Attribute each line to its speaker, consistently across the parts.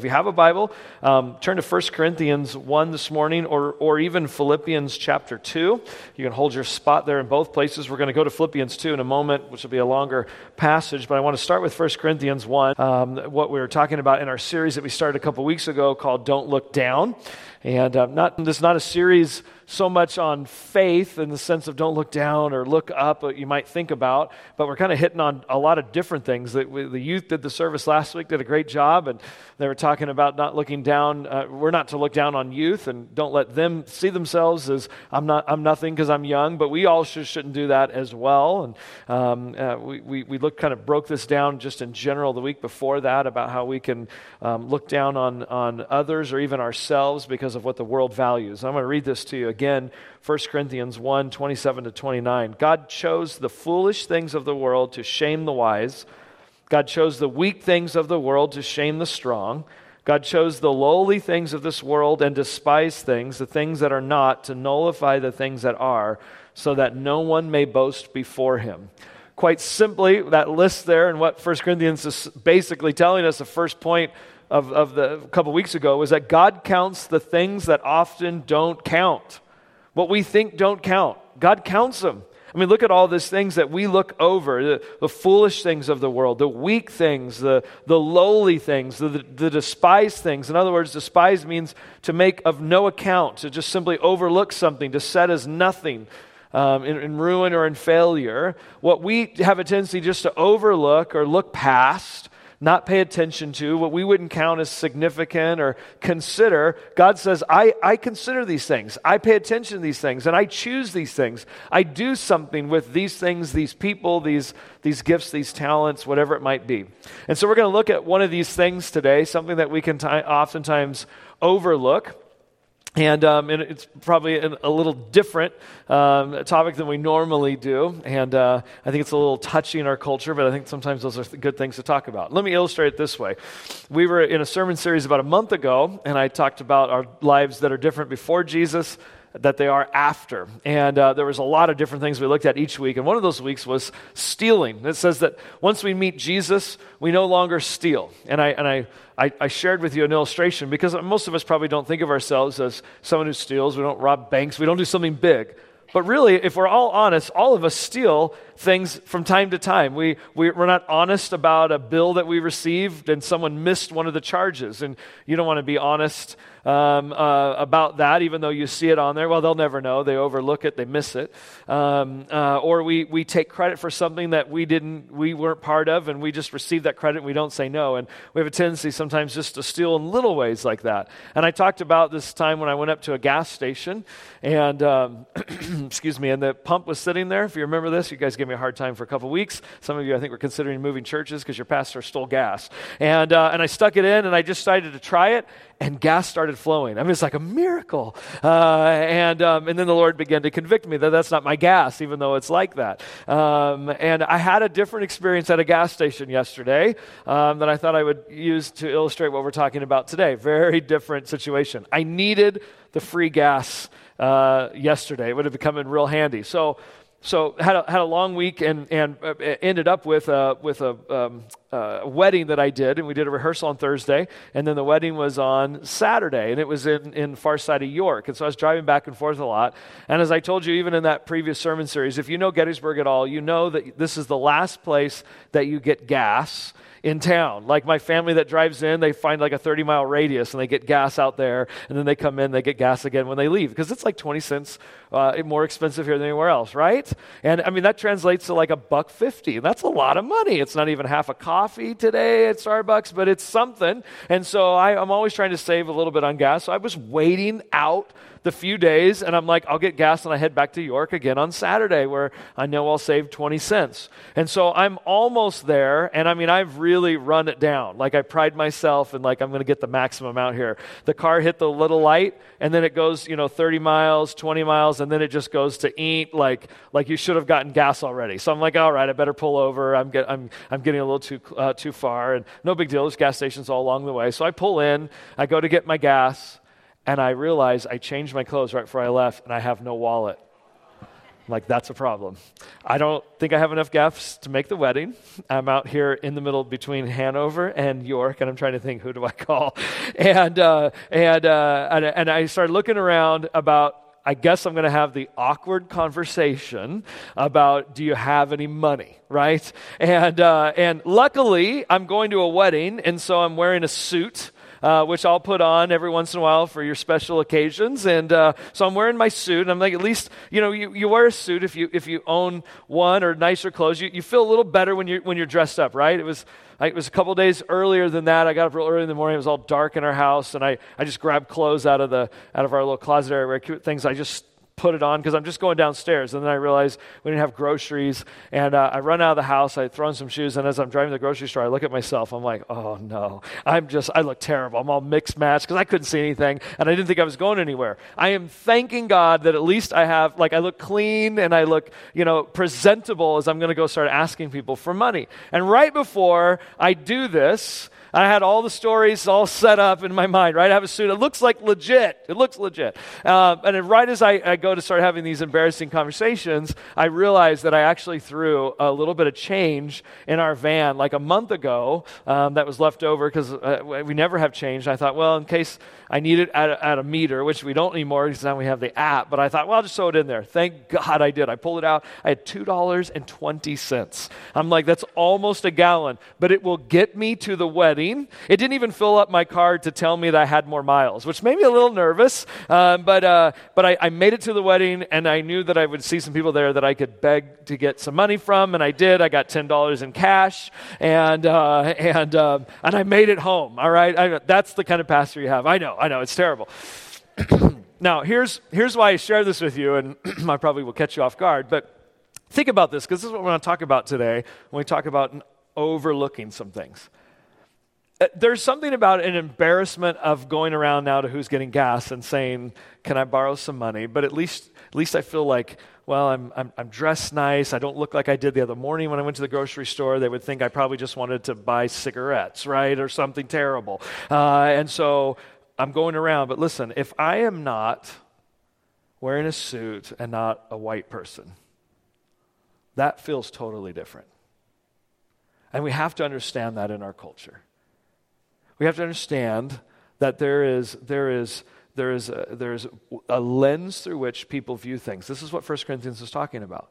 Speaker 1: If you have a Bible, um, turn to 1 Corinthians 1 this morning or, or even Philippians chapter 2. You can hold your spot there in both places. We're going to go to Philippians 2 in a moment, which will be a longer passage, but I want to start with 1 Corinthians 1, um, what we were talking about in our series that we started a couple weeks ago called Don't Look Down. And uh, not, this is not a series so much on faith in the sense of don't look down or look up, you might think about, but we're kind of hitting on a lot of different things. That the youth did the service last week, did a great job, and they were talking about not looking down. Uh, we're not to look down on youth and don't let them see themselves as I'm, not, I'm nothing because I'm young, but we all should, shouldn't do that as well. And um, uh, we, we, we kind of broke this down just in general the week before that about how we can um, look down on, on others or even ourselves because of what the world values. I'm going to read this to you again 1 Corinthians 1 27 to 29. God chose the foolish things of the world to shame the wise. God chose the weak things of the world to shame the strong. God chose the lowly things of this world and despised things, the things that are not, to nullify the things that are, so that no one may boast before him. Quite simply, that list there and what 1 Corinthians is basically telling us, the first point of, of the a couple weeks ago was that God counts the things that often don't count. What we think don't count. God counts them. I mean, look at all these things that we look over the, the foolish things of the world, the weak things, the, the lowly things, the, the, despised things. In other words, despise means to make of no account, to just simply overlook something, to set as nothing. Um, in, in ruin or in failure, what we have a tendency just to overlook or look past not pay attention to, what we wouldn't count as significant or consider, God says, I, I consider these things. I pay attention to these things, and I choose these things. I do something with these things, these people, these, these gifts, these talents, whatever it might be. And so we're going to look at one of these things today, something that we can t- oftentimes overlook. And, um, and, it's probably a, a little different um, topic than we normally do. And uh, I think it's a little touchy in our culture, but I think sometimes those are good things to talk about. Let me illustrate it this way. We were in a sermon series about a month ago, and I talked about our lives that are different before Jesus that they are after. And uh, there was a lot of different things we looked at each week. And one of those weeks was stealing. It says that once we meet Jesus, we no longer steal. And I, and I, I, I shared with you an illustration because most of us probably don't think of ourselves as someone who steals. We don't rob banks. We don't do something big. But really, if we're all honest, all of us steal things from time to time. We, we, are not honest about a bill that we received and someone missed one of the charges. And you don't want to be honest um, uh, about that, even though you see it on there. Well, they'll never know. They overlook it, they miss it. Um, uh, or we, we take credit for something that we didn't, we weren't part of, and we just receive that credit and we don't say no. And we have a tendency sometimes just to steal in little ways like that. And I talked about this time when I went up to a gas station, and um, excuse me, and the pump was sitting there. If you remember this, you guys gave me a hard time for a couple weeks. Some of you, I think, were considering moving churches because your pastor stole gas. And, uh, and I stuck it in, and I just decided to try it, and gas started flowing. I mean, it's like a miracle. Uh, and, um, and then the Lord began to convict me that that's not my gas, even though it's like that. Um, and I had a different experience at a gas station yesterday um, that I thought I would use to illustrate what we're talking about today. Very different situation. I needed the free gas uh, yesterday. It would have come in real handy. So so had a, had a long week and, and uh, ended up with a, with a, um, a wedding that I did, and we did a rehearsal on Thursday, and then the wedding was on Saturday, and it was in, in far side of York. And so I was driving back and forth a lot. And as I told you, even in that previous sermon series, if you know Gettysburg at all, you know that this is the last place that you get gas in town. Like my family that drives in, they find like a 30 mile radius and they get gas out there, and then they come in, they get gas again when they leave because it's like 20 cents uh, more expensive here than anywhere else, right? And I mean, that translates to like a buck 50. And That's a lot of money. It's not even half a coffee today at Starbucks, but it's something. And so I, I'm always trying to save a little bit on gas. So I was waiting out the few days, and I'm like, I'll get gas and I head back to York again on Saturday where I know I'll save 20 cents. And so I'm almost there, and I mean, I've really run it down. Like, I pride myself and like, I'm going to get the maximum out here. The car hit the little light, and then it goes, you know, 30 miles, 20 miles, and then it just goes to eat like, like you should have gotten gas already. So I'm like, all right, I better pull over. I'm, get, I'm, I'm getting a little too, uh, too far, and no big deal. There's gas stations all along the way. So I pull in, I go to get my gas and I realized I changed my clothes right before I left, and I have no wallet. like, that's a problem. I don't think I have enough guests to make the wedding. I'm out here in the middle between Hanover and York, and I'm trying to think, who do I call? And, uh, and, uh, and, and I started looking around about I guess I'm going to have the awkward conversation about do you have any money, right? And, uh, and luckily, I'm going to a wedding, and so I'm wearing a suit uh, which I'll put on every once in a while for your special occasions. And uh, so I'm wearing my suit. And I'm like, at least, you know, you, you wear a suit if you, if you own one or nicer clothes. You, you feel a little better when you're, when you're dressed up, right? It was, it was a couple days earlier than that. I got up real early in the morning. It was all dark in our house. And I, I just grabbed clothes out of, the, out of our little closet area where cute things. I just put it on because I'm just going downstairs. And then I realize we didn't have groceries. And uh, I run out of the house. I throw on some shoes. And as I'm driving to the grocery store, I look at myself. I'm like, oh no, I'm just, I look terrible. I'm all mixed match because I couldn't see anything. And I didn't think I was going anywhere. I am thanking God that at least I have, like, I look clean and I look, you know, presentable as I'm going to go start asking people for money. And right before I do this, I had all the stories all set up in my mind, right? I have a suit. It looks like legit. It looks legit. Uh, and right as I, I, go to start having these embarrassing conversations, I realized that I actually threw a little bit of change in our van like a month ago um, that was left over because uh, we never have change. I thought, well, in case I need it at a, at a meter, which we don't need anymore because now we have the app, but I thought, well, I'll just throw it in there. Thank God I did. I pulled it out. I had $2.20. I'm like, that's almost a gallon, but it will get me to the wedding. It didn't even fill up my card to tell me that I had more miles, which made me a little nervous. Um, but uh, but I, I, made it to the wedding, and I knew that I would see some people there that I could beg to get some money from, and I did. I got ten dollars in cash, and uh, and uh, and I made it home. All right, I, that's the kind of pastor you have. I know, I know, it's terrible. now here's here's why I share this with you, and I probably will catch you off guard, but. Think about this because this is what we're going to talk about today when we talk about overlooking some things. Uh, there's something about an embarrassment of going around now to who's getting gas and saying, "Can I borrow some money?" But at least, at least I feel like, well, I'm, I'm, I'm dressed nice. I don't look like I did the other morning when I went to the grocery store. They would think I probably just wanted to buy cigarettes, right, or something terrible. Uh, and so I'm going around. But listen, if I am not wearing a suit and not a white person, that feels totally different. And we have to understand that in our culture we have to understand that there is, there is, there is, a, there is a lens through which people view things. This is what 1 Corinthians is talking about.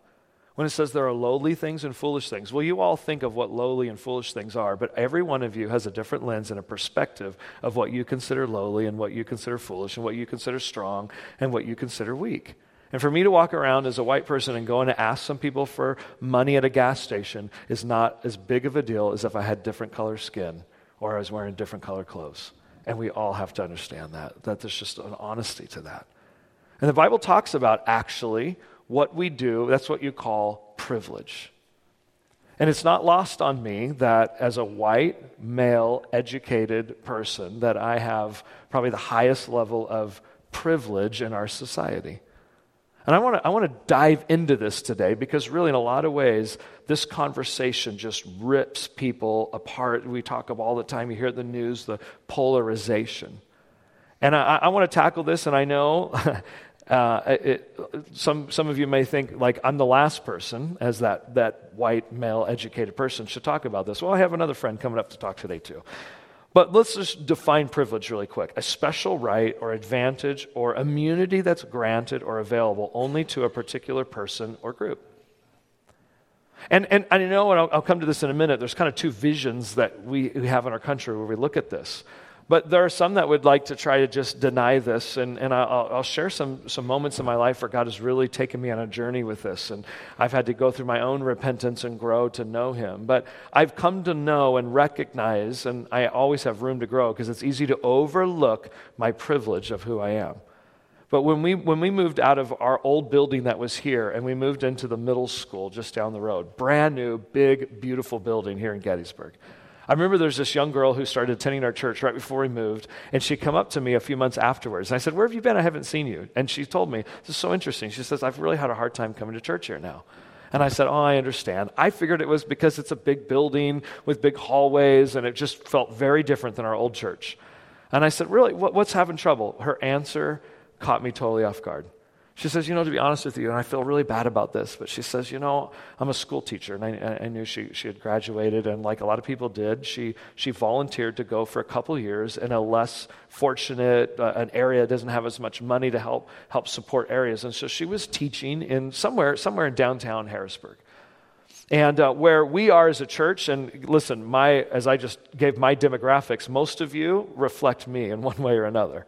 Speaker 1: When it says there are lowly things and foolish things, well, you all think of what lowly and foolish things are, but every one of you has a different lens and a perspective of what you consider lowly and what you consider foolish and what you consider strong and what you consider weak. And for me to walk around as a white person and go and ask some people for money at a gas station is not as big of a deal as if I had different color skin or I was wearing different color clothes. And we all have to understand that, that there's just an honesty to that. And the Bible talks about actually what we do, that's what you call privilege. And it's not lost on me that as a white, male, educated person, that I have probably the highest level of privilege in our society. And I want to I want to dive into this today because really in a lot of ways this conversation just rips people apart. We talk about all the time you hear the news the polarization. And I, I want to tackle this and I know uh, it, some, some of you may think like I'm the last person as that, that white male educated person should talk about this. Well, I have another friend coming up to talk today too. But let's just define privilege really quick a special right or advantage or immunity that's granted or available only to a particular person or group. And, and I know, and I'll, I'll come to this in a minute, there's kind of two visions that we, we have in our country where we look at this. But there are some that would like to try to just deny this. And, and I'll, I'll, share some, some moments in my life where God has really taken me on a journey with this. And I've had to go through my own repentance and grow to know Him. But I've come to know and recognize, and I always have room to grow because it's easy to overlook my privilege of who I am. But when we, when we moved out of our old building that was here and we moved into the middle school just down the road, brand new, big, beautiful building here in Gettysburg. I remember there's this young girl who started attending our church right before we moved, and she come up to me a few months afterwards. And I said, Where have you been? I haven't seen you. And she told me, This is so interesting. She says, I've really had a hard time coming to church here now. And I said, Oh, I understand. I figured it was because it's a big building with big hallways, and it just felt very different than our old church. And I said, Really? What's having trouble? Her answer caught me totally off guard. She says, You know, to be honest with you, and I feel really bad about this, but she says, You know, I'm a school teacher, and I, I knew she, she had graduated, and like a lot of people did, she, she volunteered to go for a couple years in a less fortunate, uh, an area that doesn't have as much money to help, help support areas. And so she was teaching in somewhere, somewhere in downtown Harrisburg. And uh, where we are as a church, and listen, my, as I just gave my demographics, most of you reflect me in one way or another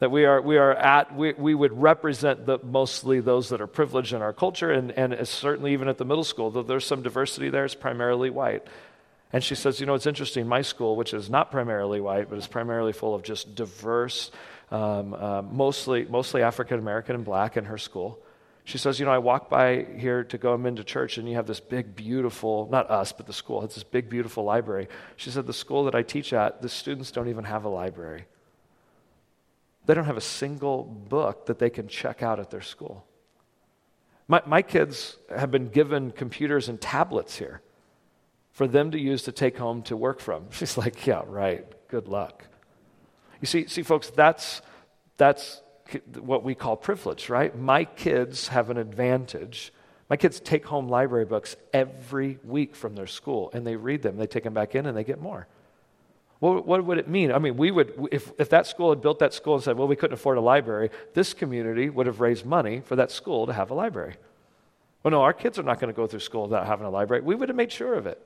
Speaker 1: that we are, we are at, we, we would represent the, mostly those that are privileged in our culture, and, and certainly even at the middle school, though there's some diversity there, it's primarily white. And she says, You know, it's interesting, my school, which is not primarily white, but is primarily full of just diverse, um, uh, mostly, mostly African American and black in her school. She says, You know, I walk by here to go into church, and you have this big, beautiful, not us, but the school, it's this big, beautiful library. She said, The school that I teach at, the students don't even have a library. They don't have a single book that they can check out at their school. My, my kids have been given computers and tablets here for them to use to take home to work from. She's like, yeah, right. Good luck. You see, see, folks, that's, that's what we call privilege, right? My kids have an advantage. My kids take home library books every week from their school and they read them. They take them back in and they get more. What, what would it mean? I mean, we would, if, if that school had built that school and said, well, we couldn't afford a library, this community would have raised money for that school to have a library. Well, no, our kids are not going to go through school without having a library. We would have made sure of it.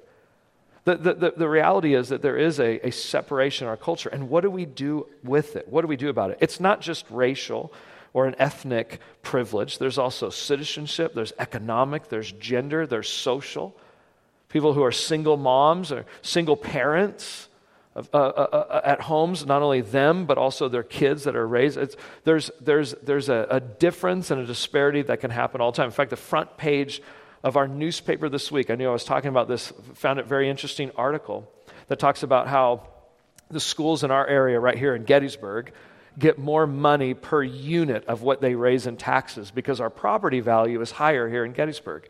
Speaker 1: The, the, the, reality is that there is a, a separation in our culture. And what do we do with it? What do we do about it? It's not just racial or an ethnic privilege, there's also citizenship, there's economic, there's gender, there's social. People who are single moms or single parents uh, uh, uh, at homes, not only them, but also their kids that are raised. It's, there's there's, there's a, a, difference and a disparity that can happen all the time. In fact, the front page of our newspaper this week, I knew I was talking about this, found it very interesting article that talks about how the schools in our area right here in Gettysburg get more money per unit of what they raise in taxes because our property value is higher here in Gettysburg.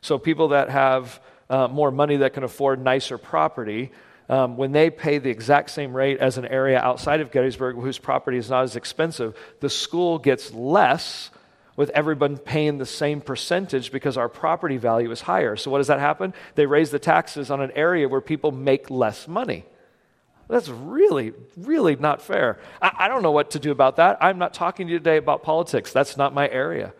Speaker 1: So people that have uh, more money that can afford nicer property um, when they pay the exact same rate as an area outside of Gettysburg whose property is not as expensive, the school gets less with everyone paying the same percentage because our property value is higher. So, what does that happen? They raise the taxes on an area where people make less money. That's really, really not fair. I, I don't know what to do about that. I'm not talking to you today about politics, that's not my area.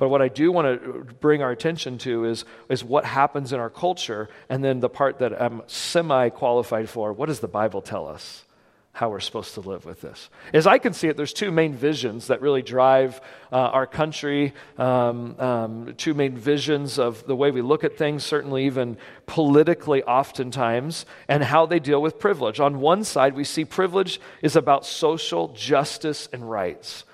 Speaker 1: But what I do want to bring our attention to is, is what happens in our culture, and then the part that I'm semi qualified for what does the Bible tell us? How we're supposed to live with this. As I can see it, there's two main visions that really drive uh, our country, um, um, two main visions of the way we look at things, certainly even politically, oftentimes, and how they deal with privilege. On one side, we see privilege is about social justice and rights.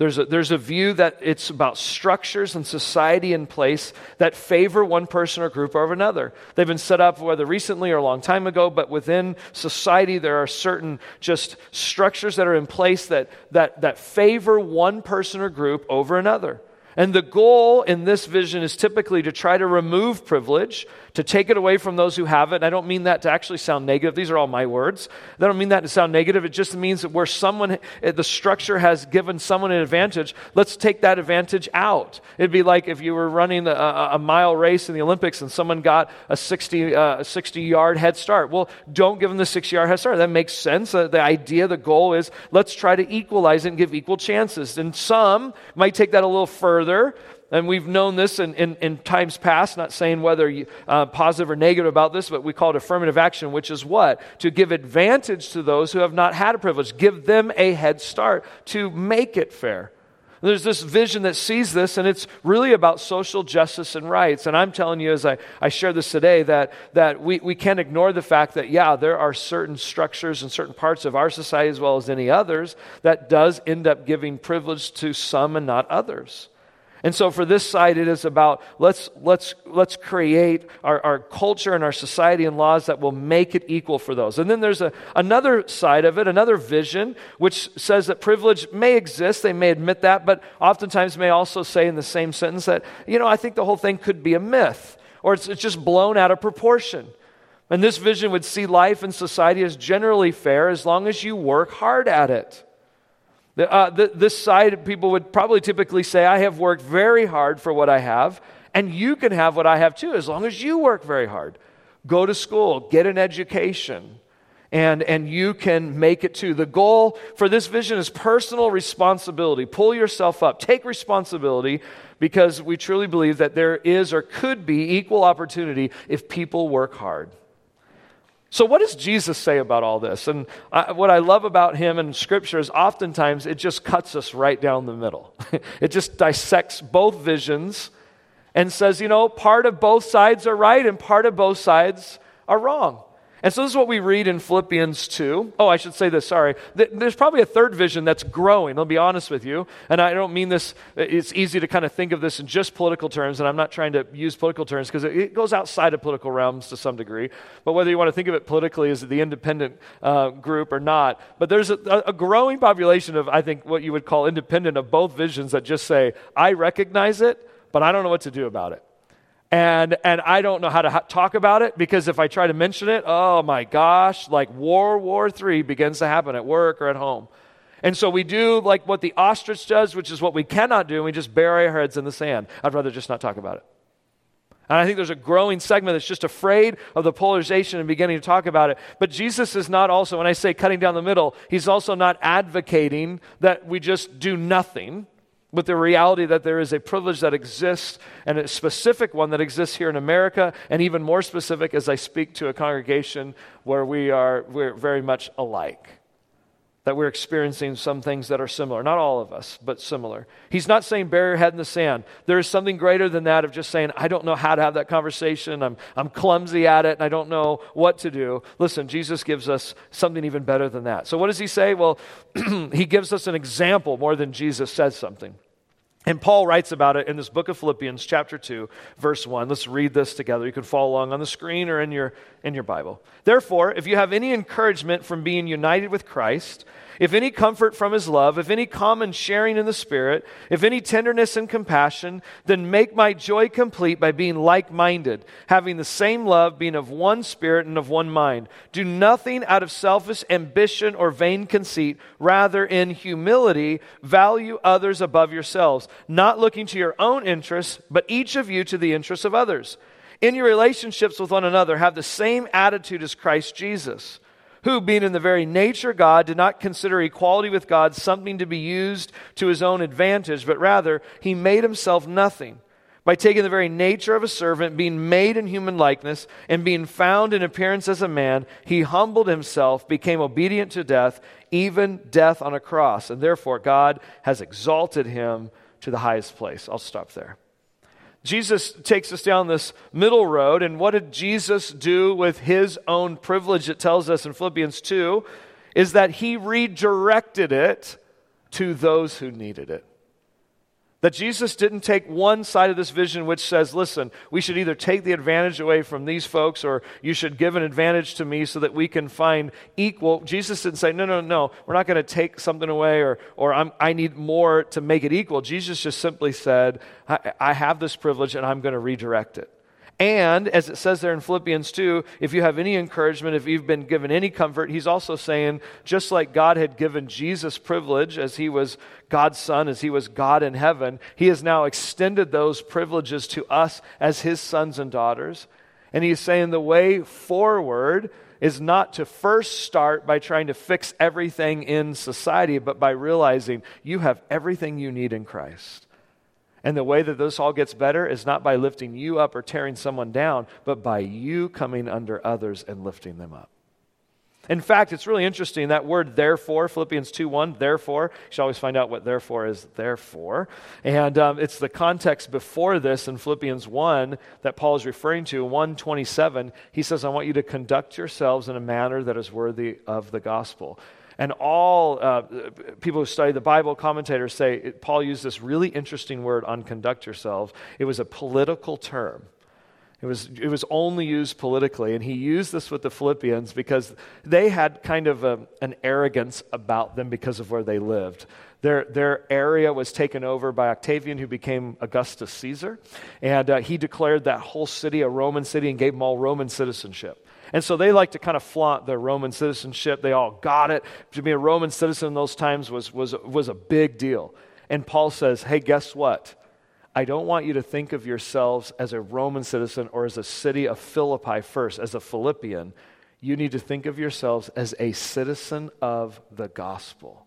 Speaker 1: There's a, there's a view that it's about structures and society in place that favor one person or group over another. They've been set up, whether recently or a long time ago, but within society, there are certain just structures that are in place that, that, that favor one person or group over another. And the goal in this vision is typically to try to remove privilege, to take it away from those who have it. And I don't mean that to actually sound negative. These are all my words. I don't mean that to sound negative. It just means that where someone, eh, the structure has given someone an advantage, let's take that advantage out. It'd be like if you were running a, a mile race in the Olympics and someone got a 60, uh, 60 yard head start. Well, don't give them the 60 yard head start. That makes sense. Uh, the idea, the goal is let's try to equalize it and give equal chances. And some might take that a little further further, and we've known this in, in, in times past, not saying whether you, uh, positive or negative about this, but we call it affirmative action, which is what? To give advantage to those who have not had a privilege, give them a head start to make it fair. There's this vision that sees this, and it's really about social justice and rights. And I'm telling you, as I, I share this today, that, that we, we can't ignore the fact that, yeah, there are certain structures and certain parts of our society, as well as any others, that does end up giving privilege to some and not others. And so for this side, it is about let's, let's, let's create our, our culture and our society and laws that will make it equal for those. And then there's a, another side of it, another vision, which says that privilege may exist. They may admit that, but oftentimes may also say in the same sentence that, you know, I think the whole thing could be a myth or it's, it's just blown out of proportion. And this vision would see life and society as generally fair as long as you work hard at it. Uh, th- this side, people would probably typically say, I have worked very hard for what I have, and you can have what I have too, as long as you work very hard. Go to school, get an education, and, and you can make it too. The goal for this vision is personal responsibility. Pull yourself up, take responsibility, because we truly believe that there is or could be equal opportunity if people work hard. So, what does Jesus say about all this? And I, what I love about him in Scripture is oftentimes it just cuts us right down the middle. it just dissects both visions and says, you know, part of both sides are right and part of both sides are wrong. And so this is what we read in Philippians 2. Oh, I should say this, sorry. There's probably a third vision that's growing, I'll be honest with you. And I don't mean this, it's easy to kind of think of this in just political terms, and I'm not trying to use political terms because it goes outside of political realms to some degree. But whether you want to think of it politically as the independent uh, group or not, but there's a, a growing population of, I think, what you would call independent of both visions that just say, I recognize it, but I don't know what to do about it and and I don't know how to ha- talk about it because if I try to mention it, oh my gosh, like World War III begins to happen at work or at home. And so we do like what the ostrich does, which is what we cannot do, and we just bury our heads in the sand. I'd rather just not talk about it. And I think there's a growing segment that's just afraid of the polarization and beginning to talk about it. But Jesus is not also, when I say cutting down the middle, he's also not advocating that we just do nothing with the reality that there is a privilege that exists and a specific one that exists here in America, and even more specific as I speak to a congregation where we are we're very much alike. That we're experiencing some things that are similar. Not all of us, but similar. He's not saying bury your head in the sand. There is something greater than that of just saying, I don't know how to have that conversation. I'm, I'm clumsy at it and I don't know what to do. Listen, Jesus gives us something even better than that. So, what does he say? Well, he gives us an example more than Jesus says something. And Paul writes about it in this book of Philippians, chapter 2, verse 1. Let's read this together. You can follow along on the screen or in your, in your Bible. Therefore, if you have any encouragement from being united with Christ, if any comfort from his love, if any common sharing in the Spirit, if any tenderness and compassion, then make my joy complete by being like minded, having the same love, being of one spirit and of one mind. Do nothing out of selfish ambition or vain conceit. Rather, in humility, value others above yourselves, not looking to your own interests, but each of you to the interests of others. In your relationships with one another, have the same attitude as Christ Jesus who, being in the very nature of God, did not consider equality with God something to be used to his own advantage, but rather he made himself nothing by taking the very nature of a servant, being made in human likeness, and being found in appearance as a man, he humbled himself, became obedient to death, even death on a cross. And therefore, God has exalted him to the highest place. I'll stop there. Jesus takes us down this middle road, and what did Jesus do with his own privilege? It tells us in Philippians 2 is that he redirected it to those who needed it. That Jesus didn't take one side of this vision which says, listen, we should either take the advantage away from these folks or you should give an advantage to me so that we can find equal. Jesus didn't say, no, no, no, we're not going to take something away or, or I'm, i need more to make it equal. Jesus just simply said, I, I have this privilege and I'm going to redirect it. And as it says there in Philippians 2, if you have any encouragement, if you've been given any comfort, he's also saying, just like God had given Jesus privilege as he was God's son, as he was God in heaven, he has now extended those privileges to us as his sons and daughters. And he's saying the way forward is not to first start by trying to fix everything in society, but by realizing you have everything you need in Christ. And the way that this all gets better is not by lifting you up or tearing someone down, but by you coming under others and lifting them up. In fact, it's really interesting that word therefore, Philippians 2 1, therefore. You should always find out what therefore is therefore. And um, it's the context before this in Philippians 1 that Paul is referring to. 127, he says, I want you to conduct yourselves in a manner that is worthy of the gospel. And all uh, people who study the Bible, commentators say Paul used this really interesting word on conduct yourself. It was a political term. It was, it was only used politically. And he used this with the Philippians because they had kind of a, an arrogance about them because of where they lived. Their, their area was taken over by Octavian, who became Augustus Caesar. And uh, he declared that whole city a Roman city and gave them all Roman citizenship. And so they like to kind of flaunt their Roman citizenship. They all got it. To be a Roman citizen in those times was, was, was a big deal. And Paul says, hey, guess what? I don't want you to think of yourselves as a Roman citizen or as a city of Philippi first, as a Philippian. You need to think of yourselves as a citizen of the gospel.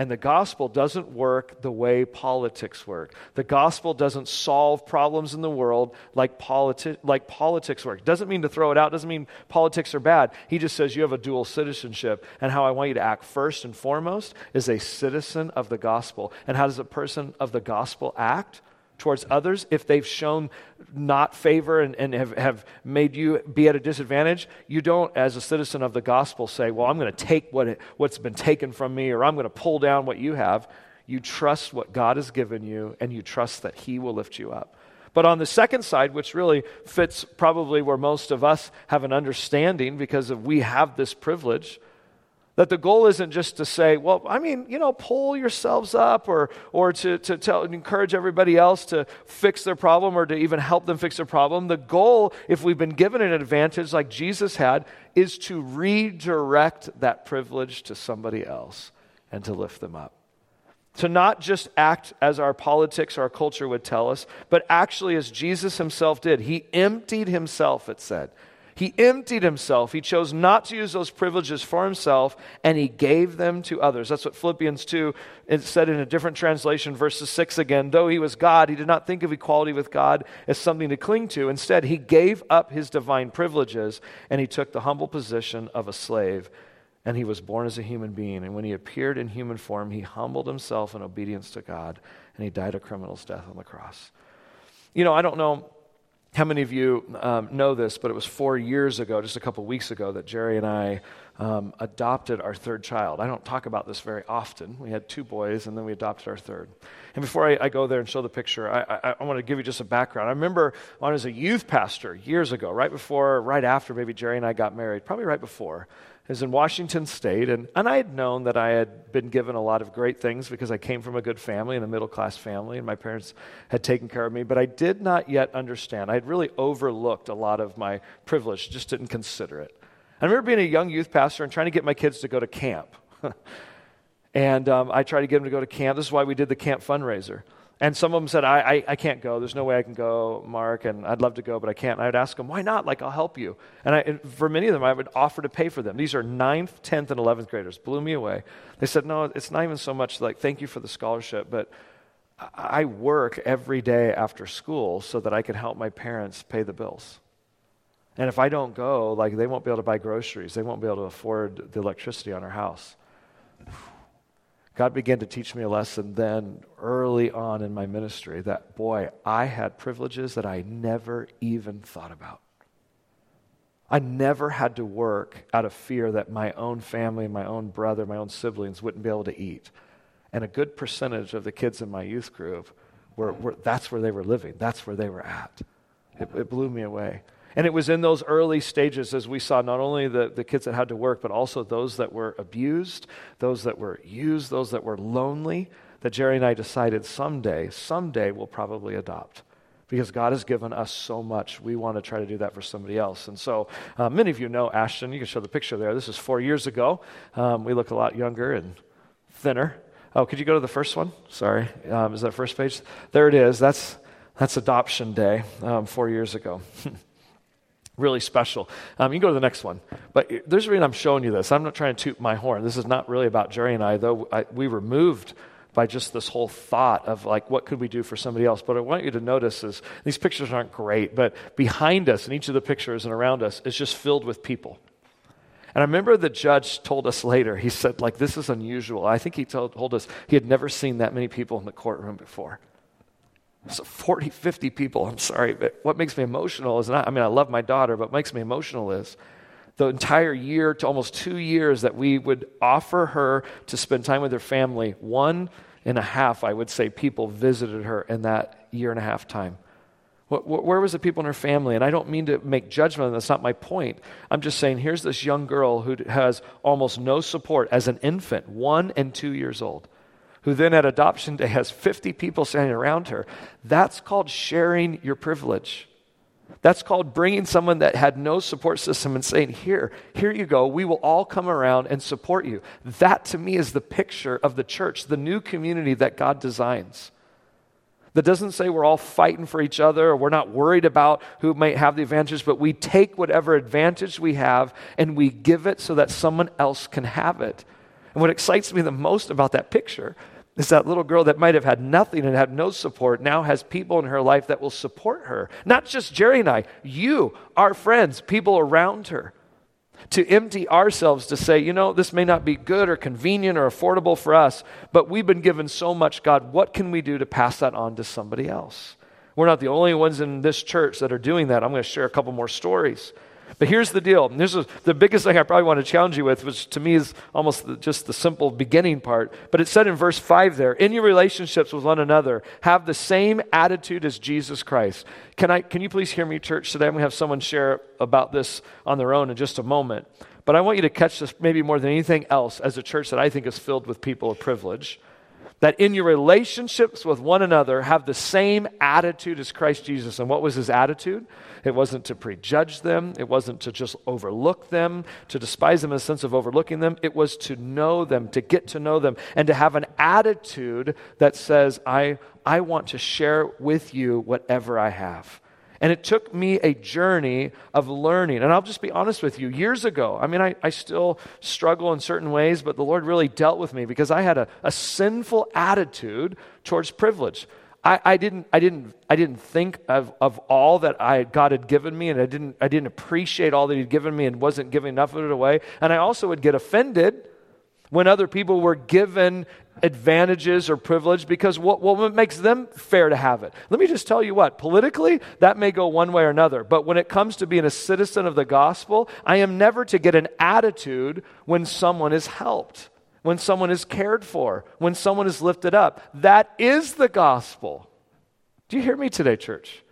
Speaker 1: And the gospel doesn't work the way politics work. The gospel doesn't solve problems in the world like, politi- like politics work. Doesn't mean to throw it out, doesn't mean politics are bad. He just says you have a dual citizenship. And how I want you to act first and foremost is a citizen of the gospel. And how does a person of the gospel act? Towards others, if they've shown not favor and, and have, have made you be at a disadvantage, you don't, as a citizen of the gospel, say, Well, I'm going to take what it, what's been taken from me, or I'm going to pull down what you have. You trust what God has given you, and you trust that He will lift you up. But on the second side, which really fits probably where most of us have an understanding because of we have this privilege, that the goal isn't just to say, well, I mean, you know, pull yourselves up or, or to, to tell, encourage everybody else to fix their problem or to even help them fix their problem. The goal, if we've been given an advantage like Jesus had, is to redirect that privilege to somebody else and to lift them up. To not just act as our politics, or our culture would tell us, but actually as Jesus himself did. He emptied himself, it said. He emptied himself. He chose not to use those privileges for himself, and he gave them to others. That's what Philippians 2 it said in a different translation, verses 6 again. Though he was God, he did not think of equality with God as something to cling to. Instead, he gave up his divine privileges, and he took the humble position of a slave. And he was born as a human being. And when he appeared in human form, he humbled himself in obedience to God, and he died a criminal's death on the cross. You know, I don't know how many of you um, know this, but it was four years ago, just a couple weeks ago, that Jerry and I um, adopted our third child. I don't talk about this very often. We had two boys, and then we adopted our third. And before I, I go there and show the picture, I, I, I, want to give you just a background. I remember when I was a youth pastor years ago, right before, right after maybe Jerry and I got married, probably right before is in Washington State, and, and I had known that I had been given a lot of great things because I came from a good family and a middle class family, and my parents had taken care of me, but I did not yet understand. I had really overlooked a lot of my privilege, just didn't consider it. I remember being a young youth pastor and trying to get my kids to go to camp. and um, I tried to get them to go to camp. This is why we did the camp fundraiser. And some of them said, I, I, I, can't go. There's no way I can go, Mark, and I'd love to go, but I can't. And I would ask them, why not? Like, I'll help you. And, I, and for many of them, I would offer to pay for them. These are 9th, 10th, and 11th graders. Blew me away. They said, no, it's not even so much like, thank you for the scholarship, but I work every day after school so that I can help my parents pay the bills. And if I don't go, like, they won't be able to buy groceries. They won't be able to afford the electricity on our house. God began to teach me a lesson then early on in my ministry that, boy, I had privileges that I never even thought about. I never had to work out of fear that my own family, my own brother, my own siblings wouldn't be able to eat. And a good percentage of the kids in my youth group were, were that's where they were living, that's where they were at. It, it blew me away. And it was in those early stages as we saw not only the, the kids that had to work, but also those that were abused, those that were used, those that were lonely, that Jerry and I decided someday, someday we'll probably adopt. Because God has given us so much. We want to try to do that for somebody else. And so uh, many of you know Ashton. You can show the picture there. This is four years ago. Um, we look a lot younger and thinner. Oh, could you go to the first one? Sorry. Um, is that first page? There it is. That's, that's adoption day um, four years ago. really special. Um, you can go to the next one. But there's a reason I'm showing you this. I'm not trying to toot my horn. This is not really about Jerry and I, though I, we were moved by just this whole thought of like what could we do for somebody else but i want you to notice is these pictures aren't great but behind us in each of the pictures and around us is just filled with people and I remember the judge told us later, he said, like, this is unusual. I think he told, told us he had never seen that many people in the courtroom before. So 40, 50 people, I'm sorry, but what makes me emotional is not, I mean, I love my daughter, but what makes me emotional is the entire year to almost two years that we would offer her to spend time with her family, one and a half, I would say, people visited her in that year and a half time. Where was the people in her family? And I don't mean to make judgment, that's not my point. I'm just saying, here's this young girl who has almost no support as an infant, one and two years old who then at adoption day has 50 people standing around her. That's called sharing your privilege. That's called bringing someone that had no support system and saying, Here, here you go. We will all come around and support you. That to me is the picture of the church, the new community that God designs. That doesn't say we're all fighting for each other or we're not worried about who might have the advantage, but we take whatever advantage we have and we give it so that someone else can have it. And what excites me the most about that picture is that little girl that might have had nothing and had no support now has people in her life that will support her. Not just Jerry and I, you, our friends, people around her to empty ourselves to say, you know, this may not be good or convenient or affordable for us, but we've been given so much, God, what can we do to pass that on to somebody else? We're not the only ones in this church that are doing that. I'm going to share a couple more stories. But here's the deal. this is the biggest thing I probably want to challenge you with, which to me is almost the, just the simple beginning part. But it said in verse 5 there, in your relationships with one another, have the same attitude as Jesus Christ. Can, I, can you please hear me, church, today? I'm going to have someone share about this on their own in just a moment. But I want you to catch this maybe more than anything else as a church that I think is filled with people of privilege that in your relationships with one another have the same attitude as Christ Jesus. And what was his attitude? It wasn't to prejudge them, it wasn't to just overlook them, to despise them in the sense of overlooking them. It was to know them, to get to know them, and to have an attitude that says, I, I want to share with you whatever I have. And it took me a journey of learning. And I'll just be honest with you. Years ago, I mean, I, I still struggle in certain ways, but the Lord really dealt with me because I had a, a sinful attitude towards privilege. I, I, didn't, I, didn't, I didn't think of, of all that I, God had given me, and I didn't, I didn't appreciate all that He'd given me and wasn't giving enough of it away. And I also would get offended when other people were given advantages or privilege because what, what makes them fair to have it? Let me just tell you what, politically, that may go one way or another. But when it comes to being a citizen of the gospel, I am never to get an attitude when someone is helped, when someone is cared for, when someone is lifted up. That is the gospel. Do you hear me today, church?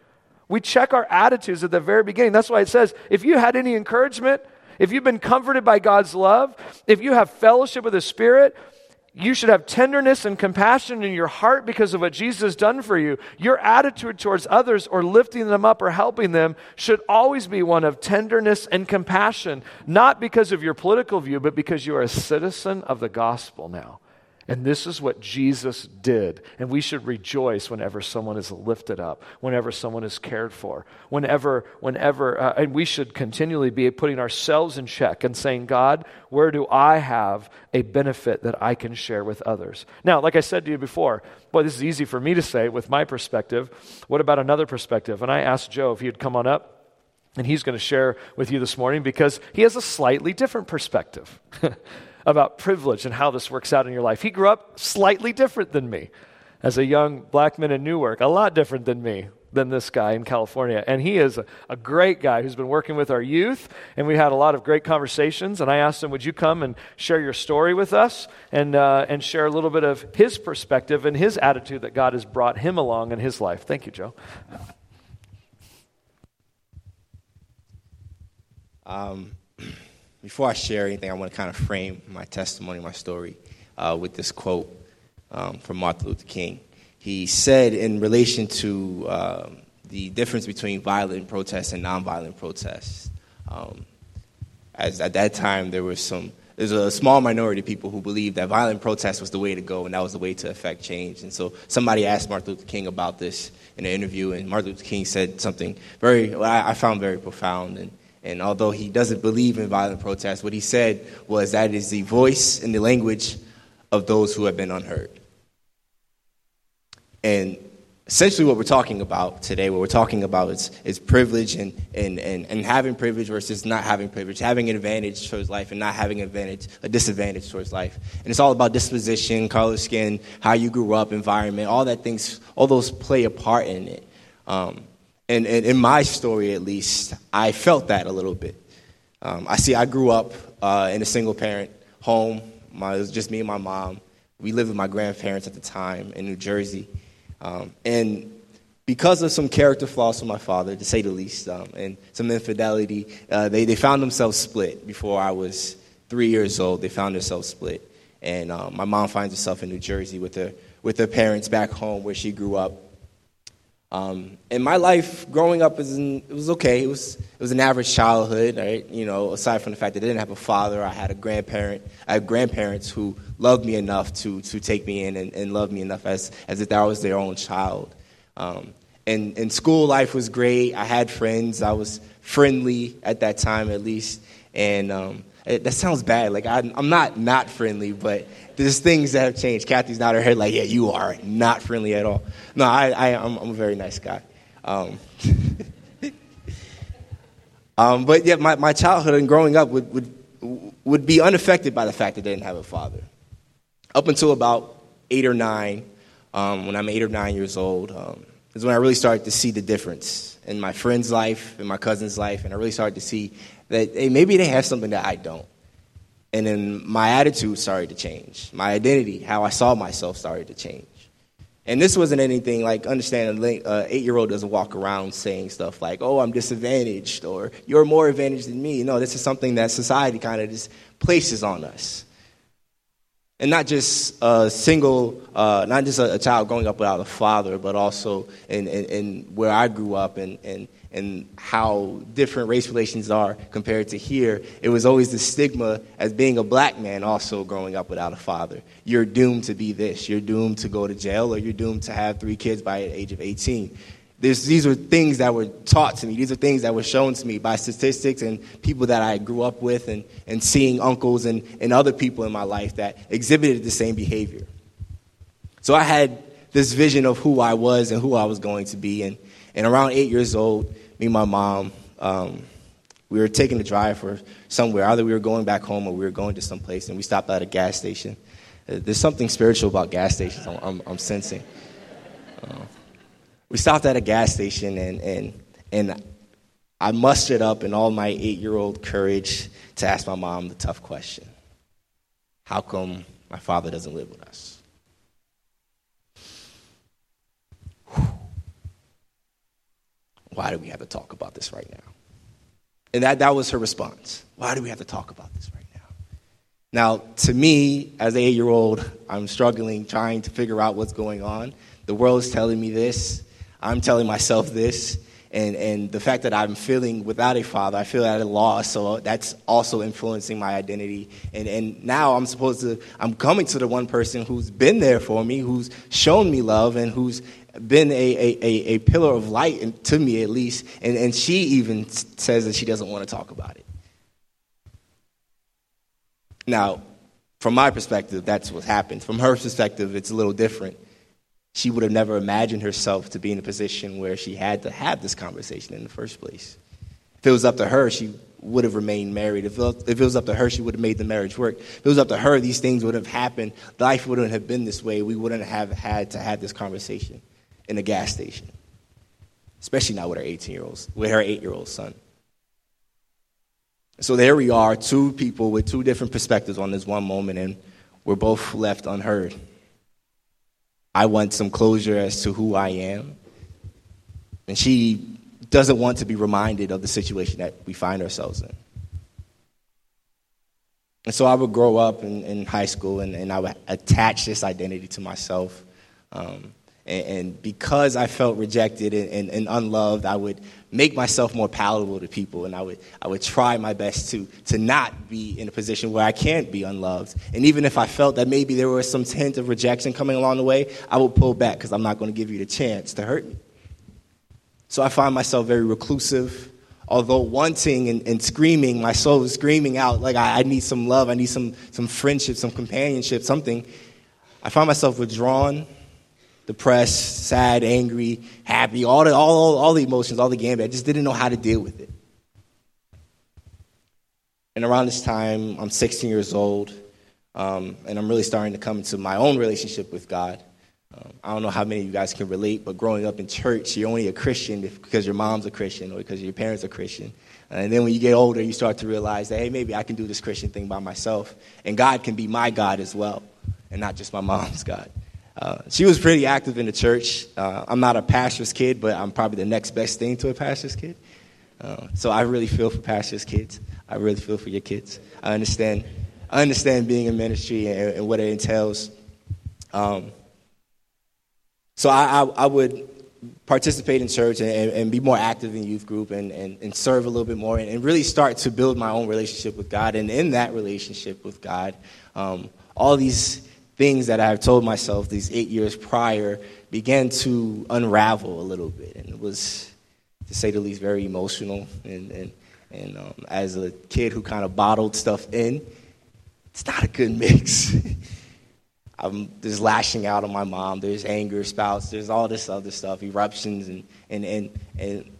Speaker 1: We check our attitudes at the very beginning. That's why it says if you had any encouragement, if you've been comforted by God's love, if you have fellowship with the Spirit, you should have tenderness and compassion in your heart because of what Jesus has done for you. Your attitude towards others or lifting them up or helping them should always be one of tenderness and compassion, not because of your political view, but because you are a citizen of the gospel now. And this is what Jesus did. And we should rejoice whenever someone is lifted up, whenever someone is cared for, whenever, whenever, uh, and we should continually be putting ourselves in check and saying, God, where do I have a benefit that I can share with others? Now, like I said to you before, boy, this is easy for me to say with my perspective. What about another perspective? And I asked Joe if he'd come on up. And he's going to share with you this morning because he has a slightly different perspective. about privilege and how this works out in your life. He grew up slightly different than me as a young black man in Newark, a lot different than me, than this guy in California. And he is a, a, great guy who's been working with our youth, and we had a lot of great conversations. And I asked him, Would you come and share your story with us and, uh, and share a little bit of his perspective and his attitude that God has brought him along in his life? Thank you, Joe.
Speaker 2: Um, before I share anything, I want to kind of frame my testimony, my story, uh, with this quote um, from Martin Luther King. He said, in relation to uh, the difference between violent protests and nonviolent protests, um, as at that time there was some there's a small minority of people who believed that violent protest was the way to go and that was the way to affect change. And so somebody asked Martin Luther King about this in an interview, and Martin Luther King said something very I found very profound and and although he doesn't believe in violent protest, what he said was that is the voice and the language of those who have been unheard. And essentially, what we're talking about today, what we're talking about is, is privilege and, and, and, and having privilege versus not having privilege, having an advantage towards life and not having advantage, a disadvantage towards life. And it's all about disposition, color skin, how you grew up, environment, all that things, all those play a part in it. Um, and, and in my story at least, I felt that a little bit. Um, I see, I grew up uh, in a single parent home. My, it was just me and my mom. We lived with my grandparents at the time in New Jersey. Um, and because of some character flaws from my father, to say the least, um, and some infidelity, uh, they, they found themselves split before I was three years old. They found themselves split. And um, my mom finds herself in New Jersey with her, with her parents back home where she grew up. Um, and my life growing up was in, it was okay. It was it was an average childhood, right? You know, aside from the fact that I didn't have a father, I had a grandparent. I had grandparents who loved me enough to to take me in and, and love me enough as as if I was their own child. Um, and and school life was great. I had friends. I was friendly at that time, at least. And um, it, that sounds bad. Like I, I'm not not friendly, but there's things that have changed. Kathy's not her head like, yeah, you are not friendly at all. No, I, I am I'm a very nice guy. Um, um, but yeah, my, my childhood and growing up would, would, would be unaffected by the fact that I didn't have a father. Up until about eight or nine, um, when I'm eight or nine years old, um, is when I really started to see the difference in my friend's life, in my cousin's life, and I really started to see that hey, maybe they have something that I don't. And then my attitude started to change. My identity, how I saw myself, started to change. And this wasn't anything like, understand, an uh, eight year old doesn't walk around saying stuff like, oh, I'm disadvantaged or you're more advantaged than me. No, this is something that society kind of just places on us. And not just a single, uh, not just a, a, child growing up without a father, but also in, in, in where I grew up and, and and how different race relations are compared to here, it was always the stigma as being a black man also growing up without a father. You're doomed to be this. You're doomed to go to jail or you're doomed to have three kids by the age of 18. There's, these were things that were taught to me. These are things that were shown to me by statistics and people that I grew up with and, and seeing uncles and, and other people in my life that exhibited the same behavior. So I had this vision of who I was and who I was going to be. And, and around eight years old, me and my mom, um, we were taking a drive for somewhere. Either we were going back home or we were going to some place, and we stopped at a gas station. Uh, there's something spiritual about gas stations, I'm, I'm, I'm sensing. Uh, we stopped at a gas station, and, and, and I mustered up in all my eight year old courage to ask my mom the tough question How come my father doesn't live with us? Why do we have to talk about this right now? And that, that was her response. Why do we have to talk about this right now? Now, to me, as an eight year old, I'm struggling trying to figure out what's going on. The world is telling me this. I'm telling myself this. And, and the fact that I'm feeling without a father, I feel at a loss, so that's also influencing my identity. And, and now I'm supposed to, I'm coming to the one person who's been there for me, who's shown me love, and who's been a, a, a, pillar of light to me at least, and, and she even says that she doesn't want to talk about it. Now, from my perspective, that's what happened. From her perspective, it's a little different. She would have never imagined herself to be in a position where she had to have this conversation in the first place. If it was up to her, she would have remained married. If it was up to her, she would have made the marriage work. If it was up to her, these things would have happened. Life wouldn't have been this way. We wouldn't have had to have this conversation in a gas station, especially not with her 18 year olds, with her eight year old son. So there we are, two people with two different perspectives on this one moment, and we're both left unheard. I want some closure as to who I am, and she doesn't want to be reminded of the situation that we find ourselves in. And so I would grow up in, in high school and, and I would attach this identity to myself. Um, and, and because I felt rejected and, and, and, unloved, I would make myself more palatable to people, and I would, I would try my best to, to not be in a position where I can't be unloved. And even if I felt that maybe there was some hint of rejection coming along the way, I would pull back because I'm not going to give you the chance to hurt me. So I find myself very reclusive. Although wanting and, and screaming, my soul is screaming out like I, I need some love, I need some, some friendship, some companionship, something. I find myself withdrawn depressed, sad, angry, happy, all the, all, all all the emotions, all the gambit. I just didn't know how to deal with it. And around this time, I'm 16 years old, um, and I'm really starting to come into my own relationship with God. Um, I don't know how many of you guys can relate, but growing up in church, you're only a Christian because your mom's a Christian or because your parents are Christian. And then when you get older, you start to realize that, hey, maybe I can do this Christian thing by myself. And God can be my God as well, and not just my mom's God. Uh, she was pretty active in the church. Uh, I'm not a pastor's kid, but I'm probably the next best thing to a pastor's kid. Uh, so I really feel for pastors' kids. I really feel for your kids. I understand. I understand being in ministry and, and what it entails. Um, so I, I, I, would participate in church and, and, be more active in youth group and, and, and serve a little bit more and, and, really start to build my own relationship with God. And in that relationship with God, um, all these things that I've told myself these eight years prior began to unravel a little bit. And it was, to say the least, very emotional. And, and, and um, as a kid who kind of bottled stuff in, it's not a good mix. I'm, there's lashing out on my mom, there's anger, spouts, there's all this other stuff, eruptions, and, and, and, and,